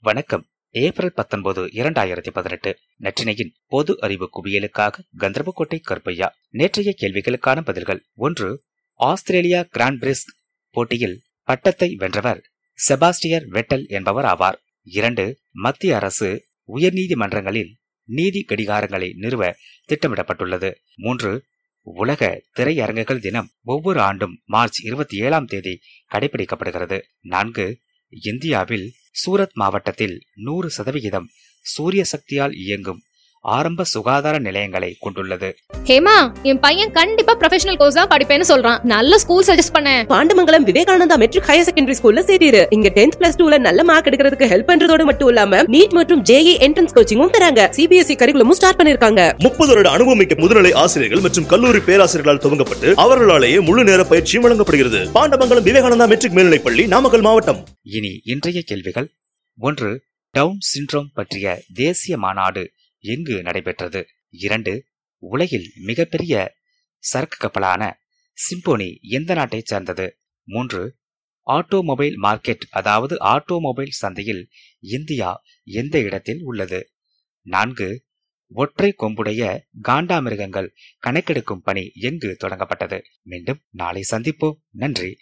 வணக்கம். ஏப்ரல் பத்தொன்பது இரண்டாயிரத்தி பதினெட்டு. நற்றினையின் பொது அறிவு குவியலுக்காக கந்தர்போட்டை கருப்பையா. நேற்றைய கேள்விகளுக்கான பதில்கள் ஒன்று ஆஸ்திரேலியா கிராண்ட் பிரிஸ் போட்டியில் பட்டத்தை வென்றவர் செபாஸ்டியர் வெட்டல் என்பவர் ஆவார். இரண்டு மத்திய அரசு உயர்நீதிமன்றங்களில் நீதி கடிகாரங்களை நிறுவ திட்டமிடப்பட்டுள்ளது. மூன்று உலக திரையரங்குகள் தினம் ஒவ்வொரு ஆண்டும் மார்ச் இருபத்தி ஏழாம் தேதி கடைபிடிக்கப்படுகிறது. நான்கு இந்தியாவில் சூரத் மாவட்டத்தில் நூறு சதவிகிதம் சூரிய சக்தியால் இயங்கும் ஆரம்ப சுகாதார நிலையங்களை கொண்டுள்ளது. ஹேமா என் பையன் கண்டிப்பா ப்ரொஃபஷனல் கோர்ஸ் தான் படிப்பேன்னு சொல்றான். நல்ல ஸ்கூல் சஜஸ்ட் பண்ணேன் Pandamangalam Vivekananda matric higher secondary ஸ்கூல்ல சேரிரு இங்க டென்த் பிளஸ் டூல நல்ல மார்க் எடுக்கிறதுக்கு ஹெல்ப் பண்றதோட மட்டும் இல்லாம நீட் மற்றும் ஜேஇ என்ட்ரன்ஸ் கோச்சிங்கும் தராங்க. சிபிஎஸ்இ கரிகுலமும் ஸ்டார்ட் பண்ணிருக்காங்க. முப்பது வருட அனுபவமிக்க முதுநிலை ஆசிரியர்கள் மற்றும் கல்லூரி பேராசிரியர்களால் துவங்கப்பட்டு அவர்களாலேயே முழு நேர பயிற்சியும் வழங்கப்படுகிறது. பாண்டமங்கலம் விவேகானந்தா மெட்ரிக் மேல்நிலைப் பள்ளி நாமக்கல் மாவட்டம். இனி இன்றைய கேள்விகள். ஒன்று டவுன் சிண்ட்ரோம் பற்றிய தேசிய மாநாடு. எங்கு நடைபெற்றது? இரண்டு உலகில் மிகப்பெரிய சரக்கு கப்பலான சிம்போனி எந்த நாட்டைச் சேர்ந்தது? மூன்று ஆட்டோமொபைல் மார்க்கெட் அதாவது ஆட்டோமொபைல் சந்தையில் இந்தியா எந்த இடத்தில் உள்ளது? நான்கு ஒற்றை கொம்புடைய காண்டாமிருகங்கள் கணக்கெடுக்கும் பணி எங்கு தொடங்கப்பட்டது? மீண்டும் நாளை சந்திப்போம். நன்றி.